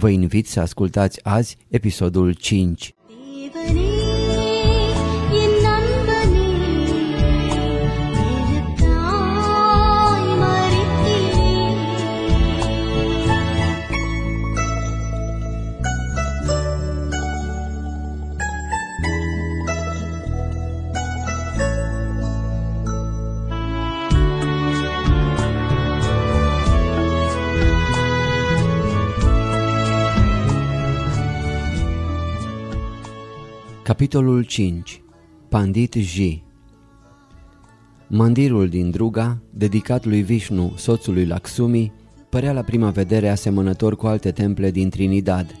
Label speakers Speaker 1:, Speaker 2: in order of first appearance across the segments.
Speaker 1: Vă invit să ascultați azi episodul 5. Capitolul 5 Pandit Ji Mandirul din Druga, dedicat lui Vishnu, soțul lui Laksumi, părea la prima vedere asemănător cu alte temple din Trinidad.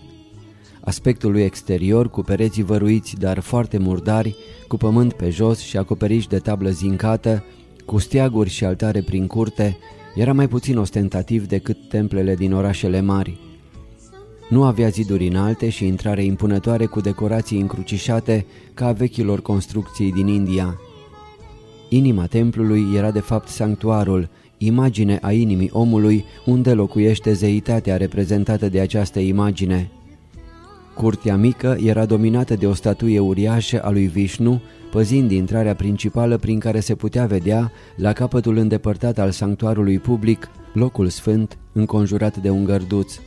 Speaker 1: Aspectul lui exterior, cu pereții văruiți, dar foarte murdari, cu pământ pe jos și acoperiș de tablă zincată, cu steaguri și altare prin curte, era mai puțin ostentativ decât templele din orașele mari. Nu avea ziduri înalte și intrare impunătoare cu decorații încrucișate ca a vechilor construcții din India. Inima templului era de fapt sanctuarul, imagine a inimii omului unde locuiește zeitatea reprezentată de această imagine. Curtea mică era dominată de o statuie uriașă a lui Vishnu, păzind intrarea principală prin care se putea vedea, la capătul îndepărtat al sanctuarului public, locul sfânt înconjurat de un gărduț.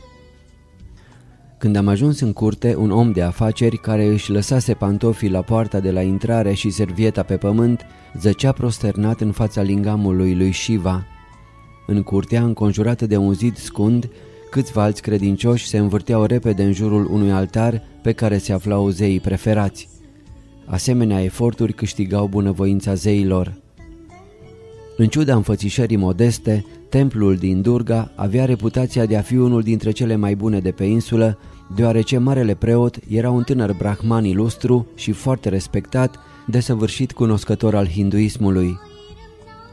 Speaker 1: Când am ajuns în curte, un om de afaceri care își lăsase pantofii la poarta de la intrare și servieta pe pământ, zăcea prosternat în fața lingamului lui Shiva. În curtea, înconjurată de un zid scund, câțiva alți credincioși se învârteau repede în jurul unui altar pe care se aflau zeii preferați. Asemenea eforturi câștigau bunăvoința zeilor. În ciuda înfățișării modeste, templul din Durga avea reputația de a fi unul dintre cele mai bune de pe insulă, deoarece marele preot era un tânăr brahman ilustru și foarte respectat, desăvârșit cunoscător al hinduismului.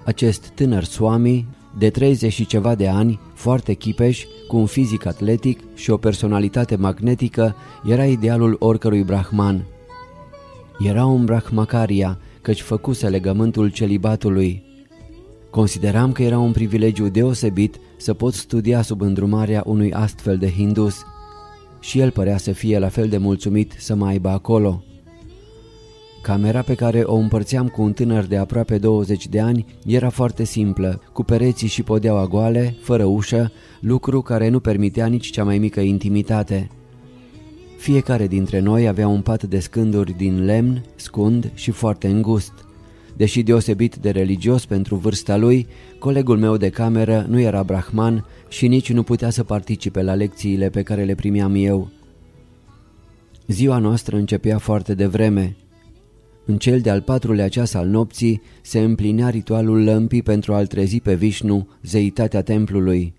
Speaker 1: Acest tânăr swami, de 30 și ceva de ani, foarte chipeș, cu un fizic atletic și o personalitate magnetică, era idealul oricărui brahman. Era un brahmacaria, căci făcuse legământul celibatului. Consideram că era un privilegiu deosebit să pot studia sub îndrumarea unui astfel de hindus și el părea să fie la fel de mulțumit să mă aibă acolo. Camera pe care o împărțeam cu un tânăr de aproape 20 de ani era foarte simplă, cu pereții și podeaua goale, fără ușă, lucru care nu permitea nici cea mai mică intimitate. Fiecare dintre noi avea un pat de scânduri din lemn, scund și foarte îngust. Deși deosebit de religios pentru vârsta lui, colegul meu de cameră nu era brahman și nici nu putea să participe la lecțiile pe care le primeam eu. Ziua noastră începea foarte devreme. În cel de-al patrulea ceas al nopții se împlinea ritualul lămpii pentru a-l trezi pe Vișnu, zeitatea templului.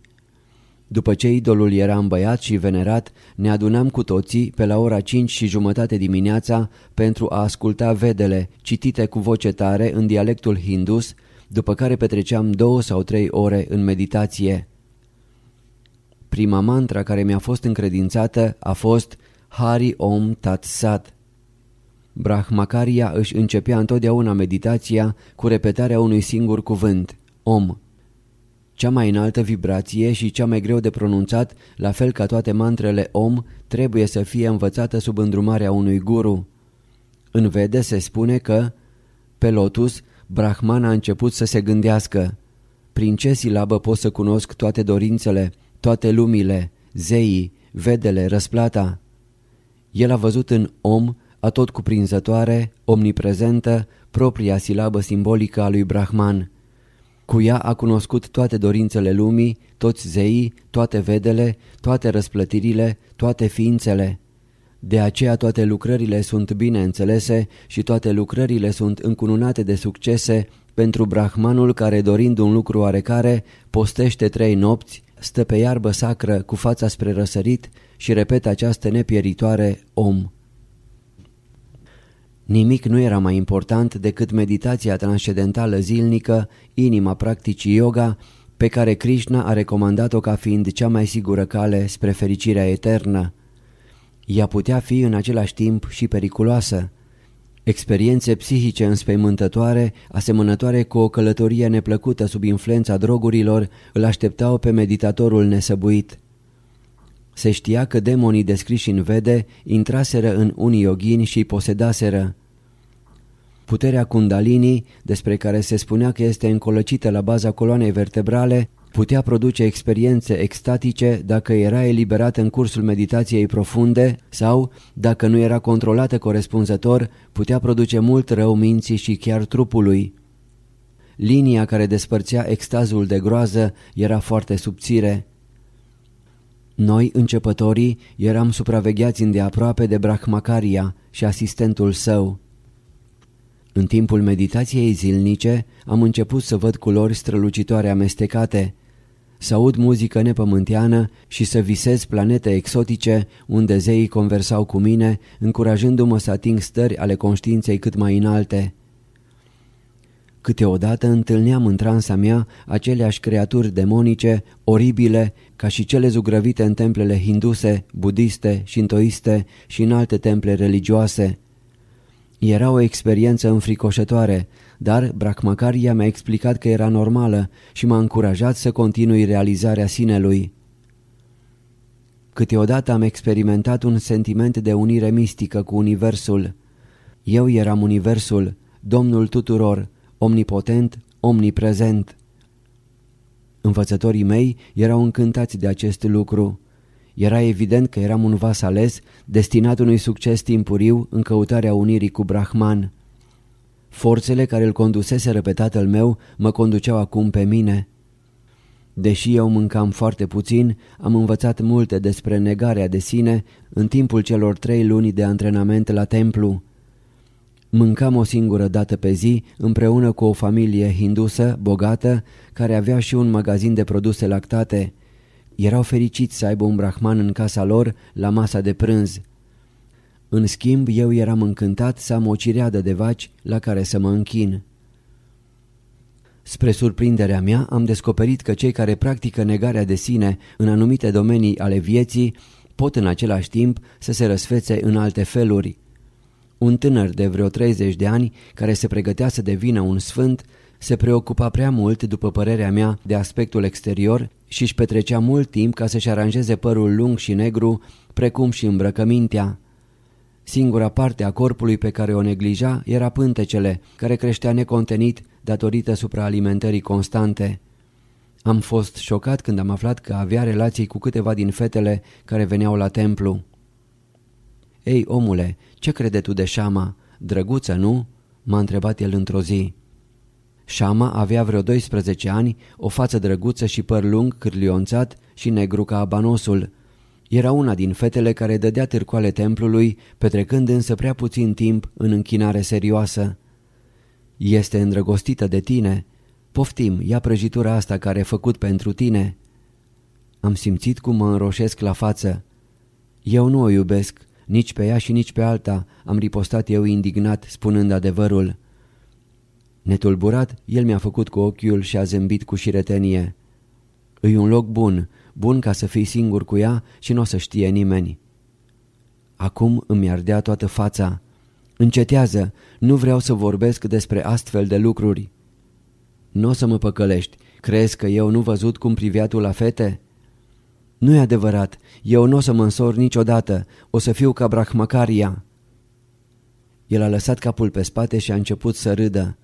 Speaker 1: După ce idolul era îmbăiat și venerat, ne adunam cu toții pe la ora 5 și jumătate dimineața pentru a asculta vedele, citite cu voce tare în dialectul hindus, după care petreceam două sau trei ore în meditație. Prima mantra care mi-a fost încredințată a fost Hari Om Tat Sat. Brahmacaria își începea întotdeauna meditația cu repetarea unui singur cuvânt, Om. Cea mai înaltă vibrație și cea mai greu de pronunțat, la fel ca toate mantrele Om, trebuie să fie învățată sub îndrumarea unui guru. În vede se spune că, pe lotus, Brahman a început să se gândească. Prin ce silabă pot să cunosc toate dorințele, toate lumile, zeii, vedele, răsplata? El a văzut în om, atot cuprinzătoare, omniprezentă, propria silabă simbolică a lui Brahman. Cu ea a cunoscut toate dorințele lumii, toți zeii, toate vedele, toate răsplătirile, toate ființele. De aceea toate lucrările sunt bine înțelese și toate lucrările sunt încununate de succese pentru brahmanul care dorind un lucru oarecare postește trei nopți, stă pe iarbă sacră cu fața spre răsărit și repetă această nepieritoare om. Nimic nu era mai important decât meditația transcendentală zilnică, inima practicii yoga, pe care Krishna a recomandat-o ca fiind cea mai sigură cale spre fericirea eternă. Ea putea fi în același timp și periculoasă. Experiențe psihice înspăimântătoare, asemănătoare cu o călătorie neplăcută sub influența drogurilor, îl așteptau pe meditatorul nesăbuit. Se știa că demonii descriși în vede intraseră în unii yogini și îi posedaseră. Puterea kundalini, despre care se spunea că este încolăcită la baza coloanei vertebrale, putea produce experiențe extatice dacă era eliberată în cursul meditației profunde sau, dacă nu era controlată corespunzător, putea produce mult rău minții și chiar trupului. Linia care despărțea extazul de groază era foarte subțire. Noi, începătorii, eram supravegheați îndeaproape de Brahmacaria și asistentul său. În timpul meditației zilnice am început să văd culori strălucitoare amestecate, să aud muzică nepământeană și să visez planete exotice unde zeii conversau cu mine, încurajându-mă să ating stări ale conștiinței cât mai înalte. Câteodată întâlneam în transa mea aceleași creaturi demonice, oribile, ca și cele zugrăvite în templele hinduse, budiste, șintoiste și în alte temple religioase. Era o experiență înfricoșătoare, dar Brahmacaria mi-a explicat că era normală și m-a încurajat să continui realizarea sinelui. Câteodată am experimentat un sentiment de unire mistică cu Universul. Eu eram Universul, Domnul tuturor, omnipotent, omniprezent. Învățătorii mei erau încântați de acest lucru. Era evident că eram un vas ales, destinat unui succes timpuriu în căutarea unirii cu Brahman. Forțele care îl conduseseră pe tatăl meu mă conduceau acum pe mine. Deși eu mâncam foarte puțin, am învățat multe despre negarea de sine în timpul celor trei luni de antrenament la templu. Mâncam o singură dată pe zi împreună cu o familie hindusă, bogată, care avea și un magazin de produse lactate. Erau fericiți să aibă un brahman în casa lor la masa de prânz. În schimb, eu eram încântat să am o cireadă de vaci la care să mă închin. Spre surprinderea mea, am descoperit că cei care practică negarea de sine în anumite domenii ale vieții pot în același timp să se răsfețe în alte feluri. Un tânăr de vreo 30 de ani, care se pregătea să devină un sfânt, se preocupa prea mult, după părerea mea, de aspectul exterior și își petrecea mult timp ca să-și aranjeze părul lung și negru, precum și îmbrăcămintea. Singura parte a corpului pe care o neglija era pântecele, care creștea necontenit datorită supraalimentării constante. Am fost șocat când am aflat că avea relații cu câteva din fetele care veneau la templu. Ei, omule, ce crede tu de Șama? Drăguță, nu?" m-a întrebat el într-o zi. Șama avea vreo 12 ani, o față drăguță și păr lung, cârlionțat și negru ca abanosul. Era una din fetele care dădea târcoale templului, petrecând însă prea puțin timp în închinare serioasă. Este îndrăgostită de tine. Poftim, ia prăjitura asta care e făcut pentru tine." Am simțit cum mă înroșesc la față. Eu nu o iubesc, nici pe ea și nici pe alta, am ripostat eu indignat, spunând adevărul. Netulburat, el mi-a făcut cu ochiul și a zâmbit cu șiretenie. Îi un loc bun, bun ca să fii singur cu ea și nu o să știe nimeni. Acum îmi ardea toată fața. Încetează, nu vreau să vorbesc despre astfel de lucruri. Nu o să mă păcălești, crezi că eu nu văzut cum privea tu la fete? Nu e adevărat, eu nu o să mă însor niciodată, o să fiu ca Brahmacaria. El a lăsat capul pe spate și a început să râdă.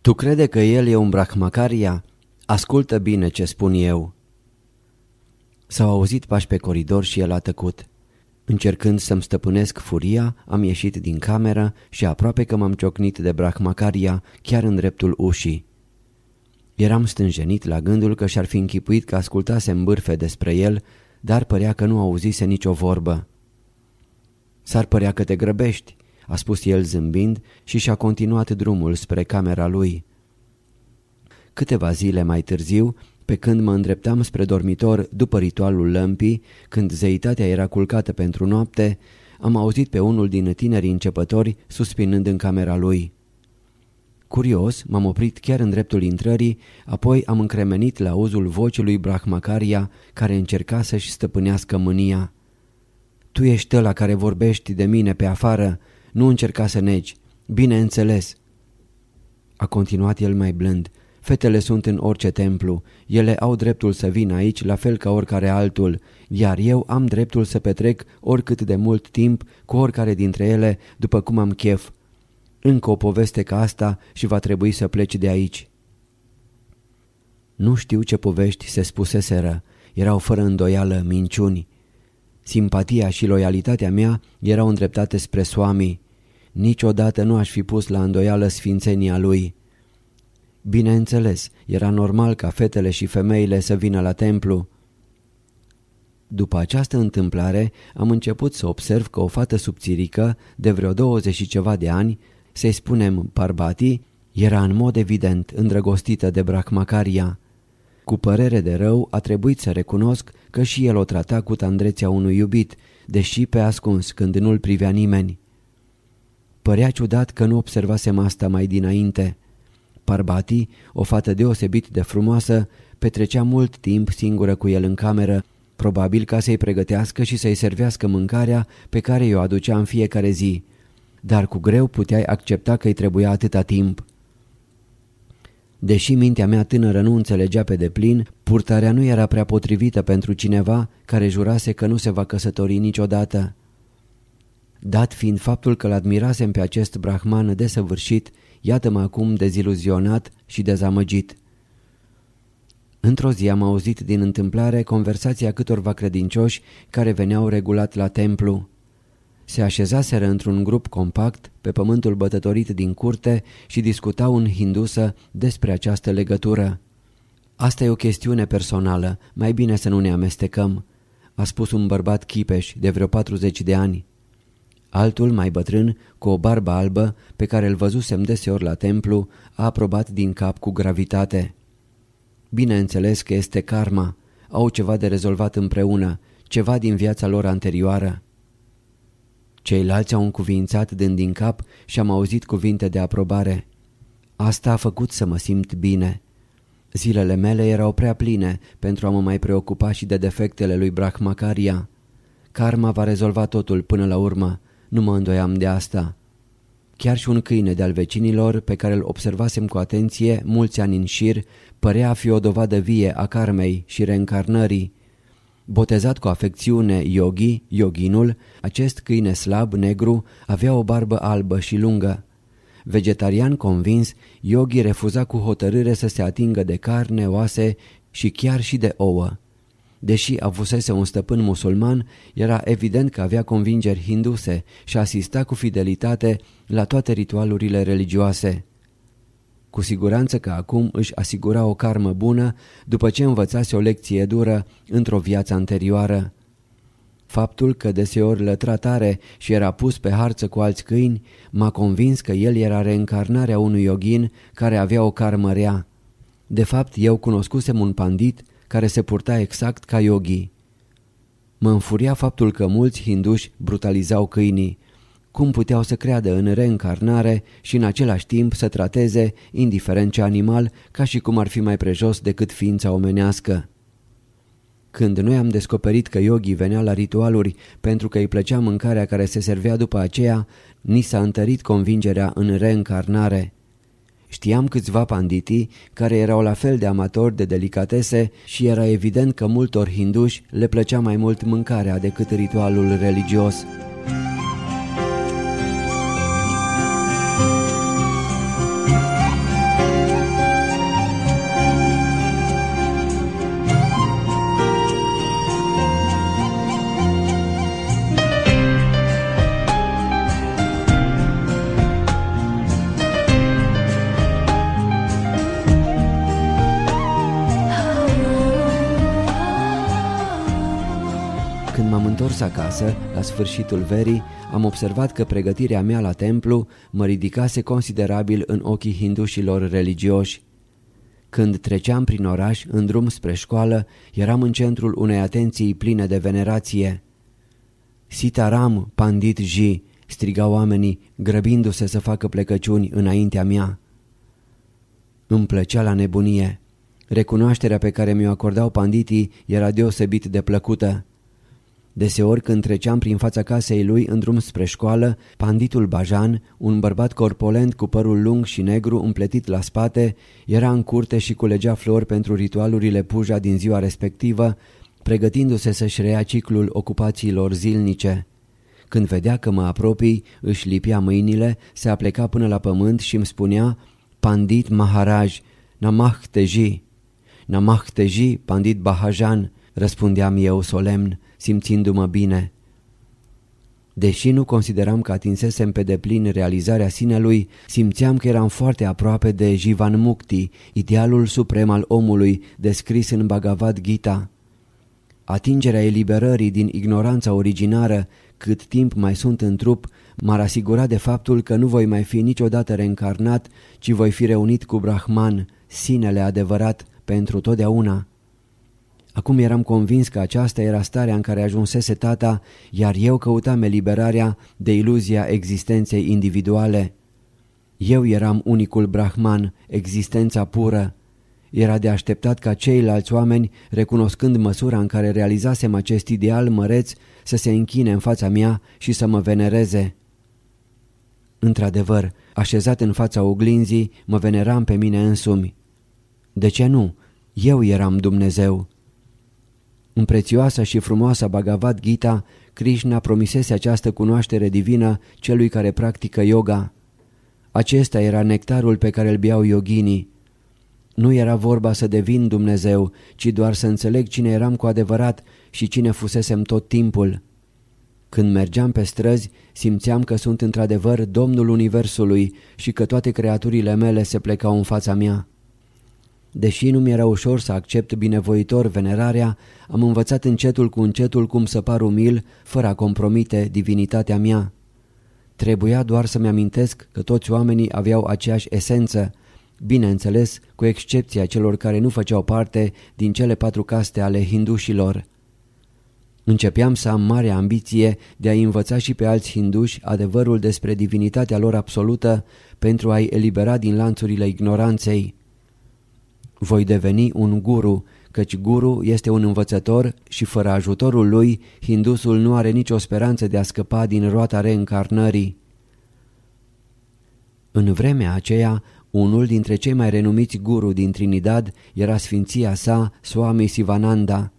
Speaker 1: Tu crede că el e un Brahmacaria? Ascultă bine ce spun eu. S-au auzit pași pe coridor și el a tăcut. Încercând să-mi stăpânesc furia, am ieșit din cameră și aproape că m-am ciocnit de Brahmacaria chiar în dreptul ușii. Eram stânjenit la gândul că și-ar fi închipuit că ascultase în bârfe despre el, dar părea că nu auzise nicio vorbă. S-ar părea că te grăbești, a spus el zâmbind și și-a continuat drumul spre camera lui. Câteva zile mai târziu, pe când mă îndreptam spre dormitor după ritualul lămpii, când zeitatea era culcată pentru noapte, am auzit pe unul din tinerii începători suspinând în camera lui. Curios, m-am oprit chiar în dreptul intrării, apoi am încremenit la auzul vocii lui Brahmacaria, care încerca să-și stăpânească mânia. Tu ești ăla care vorbești de mine pe afară, nu încerca să negi. Bineînțeles. A continuat el mai blând. Fetele sunt în orice templu, ele au dreptul să vină aici la fel ca oricare altul, iar eu am dreptul să petrec oricât de mult timp cu oricare dintre ele după cum am chef. Încă o poveste ca asta și va trebui să pleci de aici. Nu știu ce povești se spuseseră, erau fără îndoială minciuni. Simpatia și loialitatea mea erau îndreptate spre soamii. Niciodată nu aș fi pus la îndoială sfințenia lui. Bineînțeles, era normal ca fetele și femeile să vină la templu. După această întâmplare am început să observ că o fată subțirică, de vreo 20 și ceva de ani, să-i spunem Parbati, era în mod evident îndrăgostită de Brahmacaria. Cu părere de rău a trebuit să recunosc că și el o trata cu tandrețea unui iubit, deși pe ascuns când nu-l privea nimeni. Părea ciudat că nu observasem asta mai dinainte. Parbati, o fată deosebit de frumoasă, petrecea mult timp singură cu el în cameră, probabil ca să-i pregătească și să-i servească mâncarea pe care i-o aducea în fiecare zi, dar cu greu puteai accepta că îi trebuia atâta timp. Deși mintea mea tânără nu înțelegea pe deplin, purtarea nu era prea potrivită pentru cineva care jurase că nu se va căsători niciodată. Dat fiind faptul că l-admirasem pe acest brahman desăvârșit, iată-mă acum deziluzionat și dezamăgit. Într-o zi am auzit din întâmplare conversația câtorva credincioși care veneau regulat la templu. Se așezaseră într-un grup compact pe pământul bătătorit din curte și discutau în hindusă despre această legătură. Asta e o chestiune personală, mai bine să nu ne amestecăm, a spus un bărbat chipeș de vreo 40 de ani. Altul, mai bătrân, cu o barbă albă, pe care îl văzusem deseori la templu, a aprobat din cap cu gravitate. Bineînțeles că este karma, au ceva de rezolvat împreună, ceva din viața lor anterioară. Ceilalți au încuvințat dând din cap și am auzit cuvinte de aprobare. Asta a făcut să mă simt bine. Zilele mele erau prea pline pentru a mă mai preocupa și de defectele lui Brahmacaria. Karma va rezolva totul până la urmă, nu mă îndoiam de asta. Chiar și un câine de-al vecinilor, pe care îl observasem cu atenție mulți ani în șir, părea a fi o dovadă vie a karmei și reîncarnării. Botezat cu afecțiune Yogi, yoginul, acest câine slab, negru, avea o barbă albă și lungă. Vegetarian convins, Yogi refuza cu hotărâre să se atingă de carne, oase și chiar și de ouă. Deși avusese un stăpân musulman, era evident că avea convingeri hinduse și asista cu fidelitate la toate ritualurile religioase. Cu siguranță că acum își asigura o karmă bună după ce învățase o lecție dură într-o viață anterioară. Faptul că deseori lătra tare și era pus pe harță cu alți câini m-a convins că el era reîncarnarea unui yogin care avea o karmă rea. De fapt, eu cunoscusem un pandit care se purta exact ca yogi. Mă înfuria faptul că mulți hinduși brutalizau câinii. Cum puteau să creadă în reîncarnare și în același timp să trateze, indiferent ce animal, ca și cum ar fi mai prejos decât ființa omenească? Când noi am descoperit că yogi venea la ritualuri pentru că îi plăcea mâncarea care se servea după aceea, ni s-a întărit convingerea în reîncarnare. Știam câțiva panditi care erau la fel de amatori de delicatese și era evident că multor hinduși le plăcea mai mult mâncarea decât ritualul religios. Acasă, la sfârșitul verii, am observat că pregătirea mea la templu mă ridicase considerabil în ochii hindușilor religioși. Când treceam prin oraș, în drum spre școală, eram în centrul unei atenții pline de venerație. Sitaram, pandit Ji, strigau oamenii, grăbindu-se să facă plecăciuni înaintea mea. Îmi plăcea la nebunie. Recunoașterea pe care mi-o acordau panditii era deosebit de plăcută. Deseori când treceam prin fața casei lui în drum spre școală, panditul Bajan, un bărbat corpolent cu părul lung și negru împletit la spate, era în curte și culegea flori pentru ritualurile puja din ziua respectivă, pregătindu-se să-și rea ciclul ocupațiilor zilnice. Când vedea că mă apropii, își lipia mâinile, se apleca până la pământ și îmi spunea Pandit Maharaj, Namah Teji. Namah Teji, Pandit Bahajan, răspundeam eu solemn simțindu-mă bine. Deși nu consideram că atinsesem pe deplin realizarea sinelui, simțeam că eram foarte aproape de Jivan Mukti, idealul suprem al omului descris în Bhagavad Gita. Atingerea eliberării din ignoranța originară, cât timp mai sunt în trup, m-ar asigura de faptul că nu voi mai fi niciodată reîncarnat, ci voi fi reunit cu Brahman, sinele adevărat, pentru totdeauna. Acum eram convins că aceasta era starea în care ajunsese tata, iar eu căutam eliberarea de iluzia existenței individuale. Eu eram unicul Brahman, existența pură. Era de așteptat ca ceilalți oameni, recunoscând măsura în care realizasem acest ideal măreț, să se închine în fața mea și să mă venereze. Într-adevăr, așezat în fața oglinzii, mă veneram pe mine însumi. De ce nu? Eu eram Dumnezeu. În prețioasa și frumoasa Bhagavad Gita, Krishna promisese această cunoaștere divină celui care practică yoga. Acesta era nectarul pe care îl beau yoginii. Nu era vorba să devin Dumnezeu, ci doar să înțeleg cine eram cu adevărat și cine fusesem tot timpul. Când mergeam pe străzi, simțeam că sunt într-adevăr Domnul Universului și că toate creaturile mele se plecau în fața mea. Deși nu mi-era ușor să accept binevoitor venerarea, am învățat încetul cu încetul cum să par umil, fără a compromite divinitatea mea. Trebuia doar să-mi amintesc că toți oamenii aveau aceeași esență, bineînțeles cu excepția celor care nu făceau parte din cele patru caste ale hindușilor. Începeam să am mare ambiție de a învăța și pe alți hinduși adevărul despre divinitatea lor absolută pentru a-i elibera din lanțurile ignoranței. Voi deveni un guru, căci guru este un învățător și fără ajutorul lui, hindusul nu are nicio speranță de a scăpa din roata reîncarnării. În vremea aceea, unul dintre cei mai renumiți guru din Trinidad era sfinția sa, Swami Sivananda.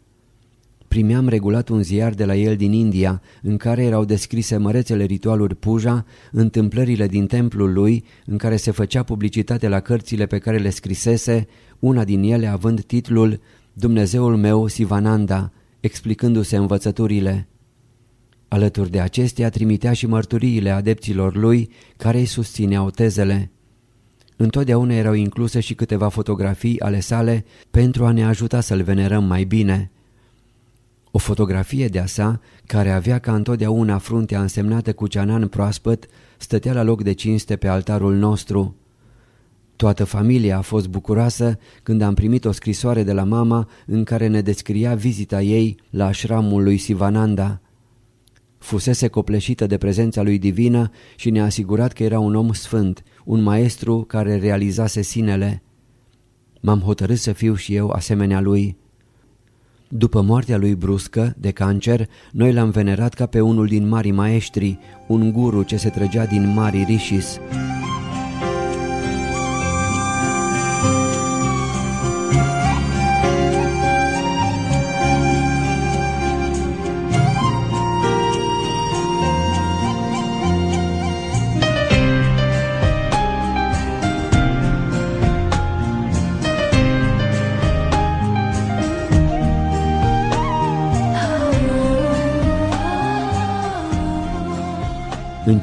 Speaker 1: Primeam regulat un ziar de la el din India, în care erau descrise mărețele ritualuri puja, întâmplările din templul lui, în care se făcea publicitate la cărțile pe care le scrisese, una din ele având titlul Dumnezeul meu Sivananda, explicându-se învățăturile. Alături de acestea trimitea și mărturiile adepților lui care îi susțineau tezele. Întotdeauna erau incluse și câteva fotografii ale sale pentru a ne ajuta să-l venerăm mai bine. O fotografie de-a sa, care avea ca întotdeauna fruntea însemnată cu ceanan proaspăt, stătea la loc de cinste pe altarul nostru. Toată familia a fost bucuroasă când am primit o scrisoare de la mama în care ne descria vizita ei la așramul lui Sivananda. Fusese copleșită de prezența lui divină și ne-a asigurat că era un om sfânt, un maestru care realizase sinele. M-am hotărât să fiu și eu asemenea lui. După moartea lui bruscă, de cancer, noi l-am venerat ca pe unul din marii maestri, un guru ce se trăgea din mari rishis.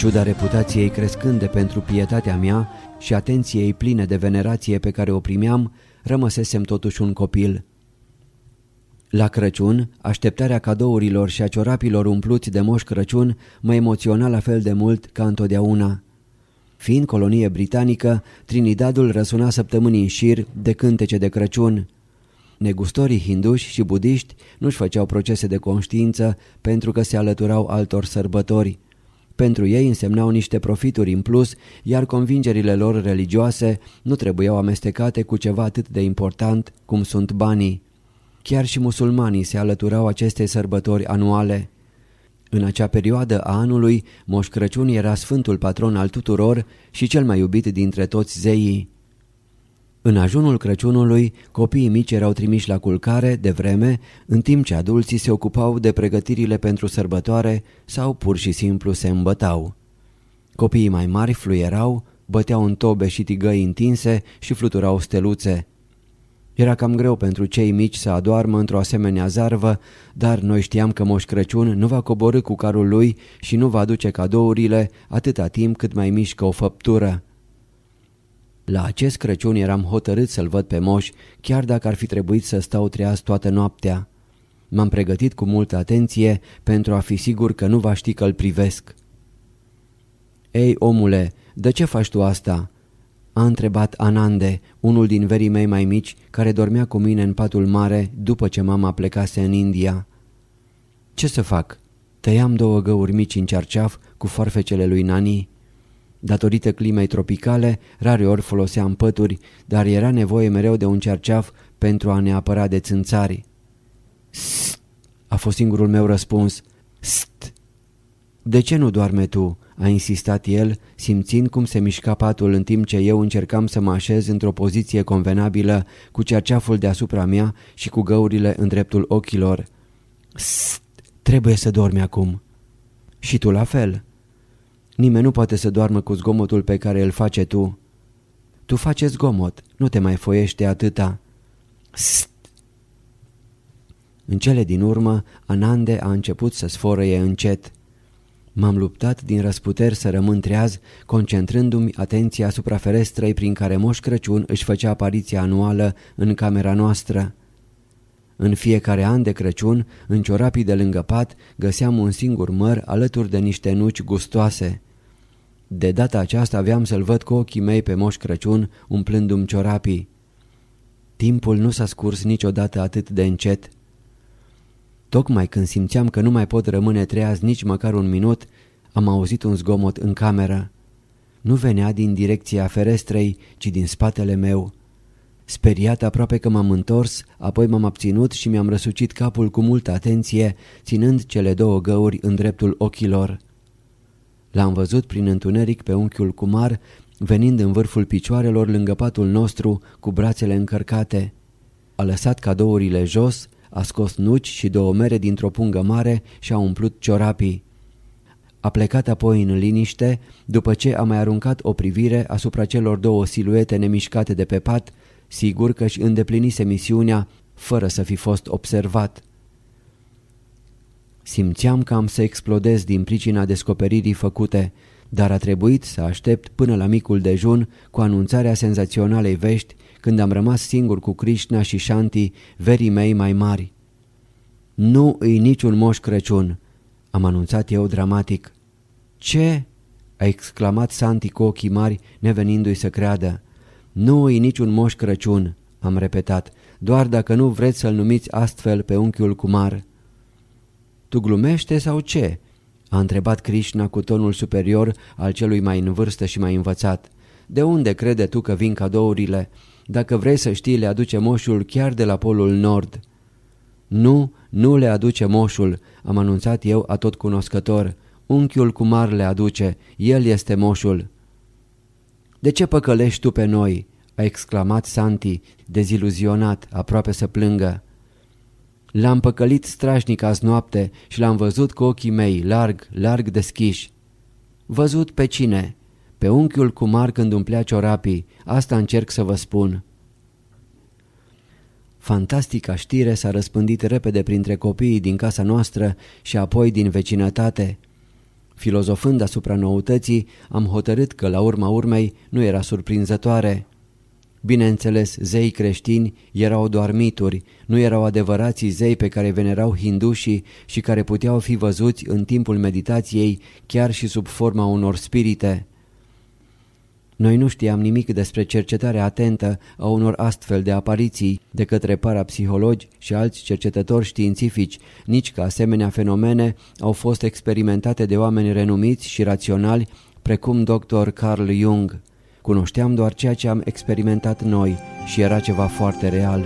Speaker 1: Ciuda reputației crescânde pentru pietatea mea și atenției pline de venerație pe care o primeam, rămăsesem totuși un copil. La Crăciun, așteptarea cadourilor și a ciorapilor umpluți de moș Crăciun mă emoționa la fel de mult ca întotdeauna. Fiind colonie britanică, Trinidadul răsuna săptămâni în șir de cântece de Crăciun. Negustorii hinduși și budiști nu-și făceau procese de conștiință pentru că se alăturau altor sărbători. Pentru ei însemnau niște profituri în plus, iar convingerile lor religioase nu trebuiau amestecate cu ceva atât de important cum sunt banii. Chiar și musulmanii se alăturau acestei sărbători anuale. În acea perioadă a anului, Moș Crăciun era sfântul patron al tuturor și cel mai iubit dintre toți zeii. În ajunul Crăciunului, copiii mici erau trimiși la culcare de vreme, în timp ce adulții se ocupau de pregătirile pentru sărbătoare sau pur și simplu se îmbătau. Copiii mai mari fluierau, băteau în tobe și tigăi întinse și fluturau steluțe. Era cam greu pentru cei mici să adoarmă într-o asemenea zarvă, dar noi știam că Moș Crăciun nu va coborâ cu carul lui și nu va aduce cadourile atâta timp cât mai mișcă o făptură. La acest Crăciun eram hotărât să-l văd pe moș, chiar dacă ar fi trebuit să stau treaz toată noaptea. M-am pregătit cu multă atenție pentru a fi sigur că nu va ști că îl privesc. Ei, omule, de ce faci tu asta?" a întrebat Anande, unul din verii mei mai mici, care dormea cu mine în patul mare după ce mama plecase în India. Ce să fac? Tăiam două găuri mici în cerceaf cu farfecele lui Nani. Datorită climei tropicale, rareori foloseam pături, dar era nevoie mereu de un cerceaf pentru a ne apăra de țânțari. Sst! a fost singurul meu răspuns. Sst! De ce nu doarme tu?" a insistat el, simțind cum se mișca patul în timp ce eu încercam să mă așez într-o poziție convenabilă, cu cerceaful deasupra mea și cu găurile în dreptul ochilor. Sst! Trebuie să dormi acum." Și tu la fel." Nimeni nu poate să doarmă cu zgomotul pe care îl face tu. Tu faci zgomot, nu te mai foiește atâta. Sst! În cele din urmă, Anande a început să sforăie încet. M-am luptat din răsputeri să rămân treaz, concentrându-mi atenția asupra ferestrei prin care Moș Crăciun își făcea apariția anuală în camera noastră. În fiecare an de Crăciun, în ciorapii de lângă pat, găseam un singur măr alături de niște nuci gustoase. De data aceasta aveam să-l văd cu ochii mei pe Moș Crăciun, umplându-mi ciorapii. Timpul nu s-a scurs niciodată atât de încet. Tocmai când simțeam că nu mai pot rămâne treaz nici măcar un minut, am auzit un zgomot în cameră. Nu venea din direcția ferestrei, ci din spatele meu. Speriat aproape că m-am întors, apoi m-am abținut și mi-am răsucit capul cu multă atenție, ținând cele două găuri în dreptul ochilor. L-am văzut prin întuneric pe unchiul Cumar, venind în vârful picioarelor lângă patul nostru cu brațele încărcate. A lăsat cadourile jos, a scos nuci și două mere dintr-o pungă mare și a umplut ciorapii. A plecat apoi în liniște, după ce a mai aruncat o privire asupra celor două siluete nemișcate de pe pat, sigur că își îndeplinise misiunea fără să fi fost observat. Simțeam că am să explodez din pricina descoperirii făcute, dar a trebuit să aștept până la micul dejun cu anunțarea senzaționalei vești când am rămas singur cu Krishna și Shanti, verii mei mai mari. Nu îi niciun moș Crăciun, am anunțat eu dramatic. Ce? a exclamat Santi cu ochii mari, nevenindu-i să creadă. Nu îi niciun moș Crăciun, am repetat, doar dacă nu vreți să-l numiți astfel pe unchiul Kumar. Tu glumește sau ce?" a întrebat Krishna cu tonul superior al celui mai în vârstă și mai învățat. De unde crede tu că vin cadourile? Dacă vrei să știi, le aduce moșul chiar de la polul nord." Nu, nu le aduce moșul, am anunțat eu atot cunoscător. Unchiul cu mar le aduce, el este moșul. De ce păcălești tu pe noi?" a exclamat Santi, deziluzionat, aproape să plângă. L-am păcălit strașnic azi noapte și l-am văzut cu ochii mei, larg, larg deschiși. Văzut pe cine? Pe unchiul cu mar când umplea ciorapii, asta încerc să vă spun. Fantastica știre s-a răspândit repede printre copiii din casa noastră și apoi din vecinătate. Filozofând asupra noutății, am hotărât că la urma urmei nu era surprinzătoare. Bineînțeles, zei creștini erau doar mituri, nu erau adevărații zei pe care venerau hindușii și care puteau fi văzuți în timpul meditației chiar și sub forma unor spirite. Noi nu știam nimic despre cercetarea atentă a unor astfel de apariții de către parapsihologi și alți cercetători științifici, nici că asemenea fenomene au fost experimentate de oameni renumiți și raționali precum dr. Carl Jung. Cunoșteam doar ceea ce am experimentat noi și era ceva foarte real.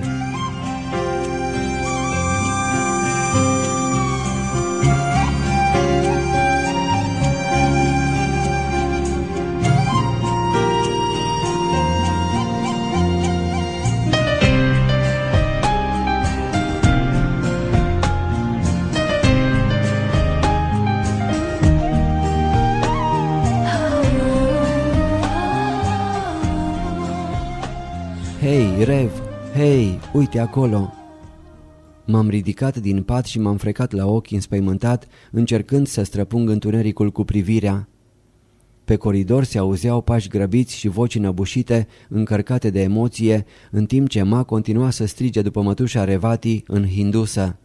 Speaker 1: Hei, Rev, hei, uite acolo! M-am ridicat din pat și m-am frecat la ochi înspăimântat, încercând să străpung întunericul cu privirea. Pe coridor se auzeau pași grăbiți și voci înăbușite, încărcate de emoție, în timp ce Ma continua să strige după mătușa Revati în hindusă.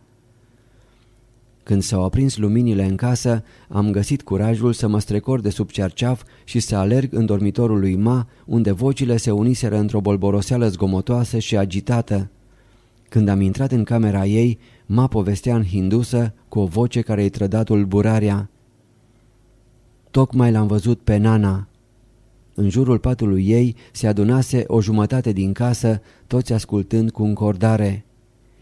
Speaker 1: Când s-au aprins luminile în casă, am găsit curajul să mă strecor de sub cerceaf și să alerg în dormitorul lui Ma, unde vocile se uniseră într-o bolboroseală zgomotoasă și agitată. Când am intrat în camera ei, Ma povestea în hindusă cu o voce care îi trăda tulburarea. Tocmai l-am văzut pe Nana. În jurul patului ei se adunase o jumătate din casă, toți ascultând cu încordare.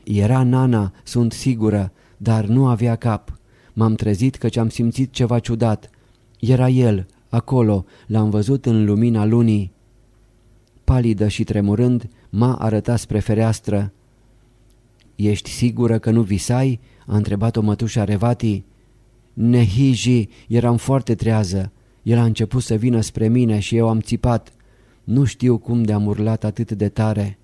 Speaker 1: Era Nana, sunt sigură, dar nu avea cap. M-am trezit căci am simțit ceva ciudat. Era el, acolo, l-am văzut în lumina lunii. Palidă și tremurând, m-a arătat spre fereastră. Ești sigură că nu visai?" a întrebat-o mătușa Revati. Nehiji, eram foarte trează. El a început să vină spre mine și eu am țipat. Nu știu cum de-am urlat atât de tare.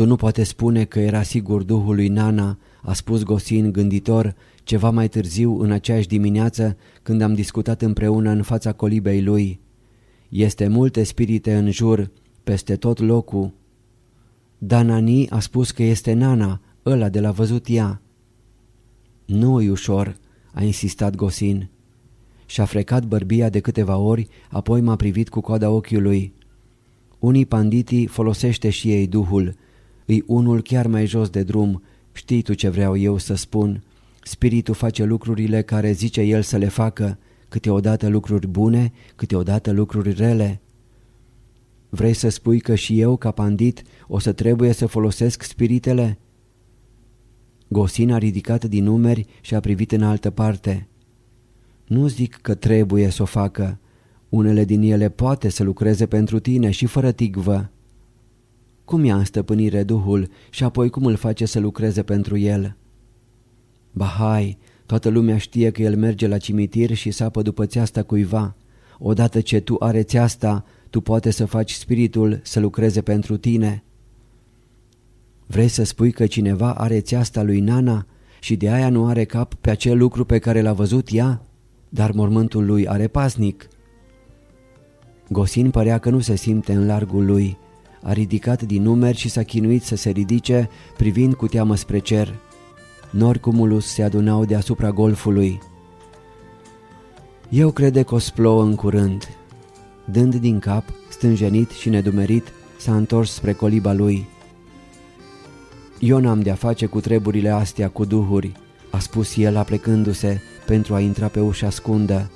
Speaker 1: Tu nu poate spune că era sigur Duhul lui Nana a spus Gosin gânditor ceva mai târziu în aceeași dimineață când am discutat împreună în fața colibei lui. Este multe spirite în jur, peste tot locul. Danani a spus că este Nana, ăla de la văzut ea. Nu-i ușor, a insistat Gosin. Și-a frecat bărbia de câteva ori, apoi m-a privit cu coada ochiului. Unii panditi folosește și ei duhul. Îi unul chiar mai jos de drum, Știi tu ce vreau eu să spun? Spiritul face lucrurile care zice el să le facă, câteodată lucruri bune, câteodată lucruri rele. Vrei să spui că și eu, ca pandit, o să trebuie să folosesc spiritele? Gosin a ridicat din numeri și a privit în altă parte. Nu zic că trebuie să o facă. Unele din ele poate să lucreze pentru tine și fără tigvă cum ia în stăpânire Duhul și apoi cum îl face să lucreze pentru el. Bahai, toată lumea știe că el merge la cimitir și sapă după țeasta cuiva. Odată ce tu are țeasta, tu poate să faci spiritul să lucreze pentru tine. Vrei să spui că cineva are țeasta lui Nana și de aia nu are cap pe acel lucru pe care l-a văzut ea? Dar mormântul lui are pasnic. Gosin părea că nu se simte în largul lui a ridicat din numeri și s-a chinuit să se ridice, privind cu teamă spre cer. Nori cumulus se adunau deasupra golfului. Eu crede că o splouă în curând. Dând din cap, stânjenit și nedumerit, s-a întors spre coliba lui. Eu n-am de-a face cu treburile astea cu duhuri, a spus el aplecându-se pentru a intra pe ușa scundă.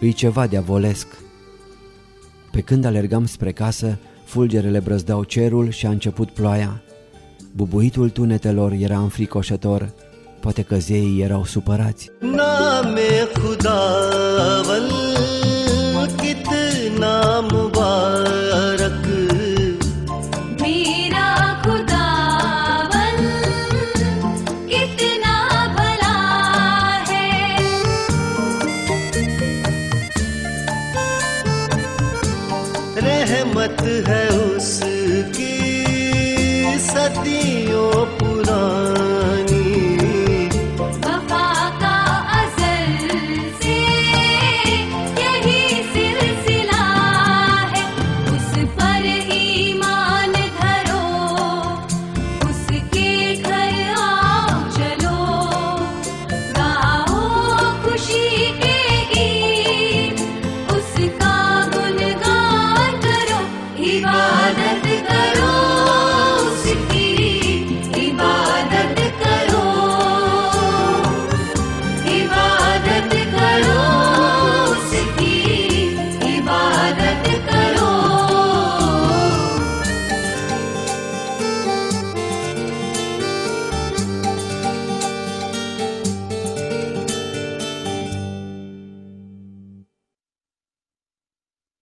Speaker 1: Îi ceva de avolesc. Pe când alergam spre casă, Fulgerele brăzdau cerul și a început ploaia. Bubuitul tunetelor era înfricoșător, poate că zeii erau supărați.
Speaker 2: Name Khudaval kitna रहमत है उसकी सदियों पुरानी।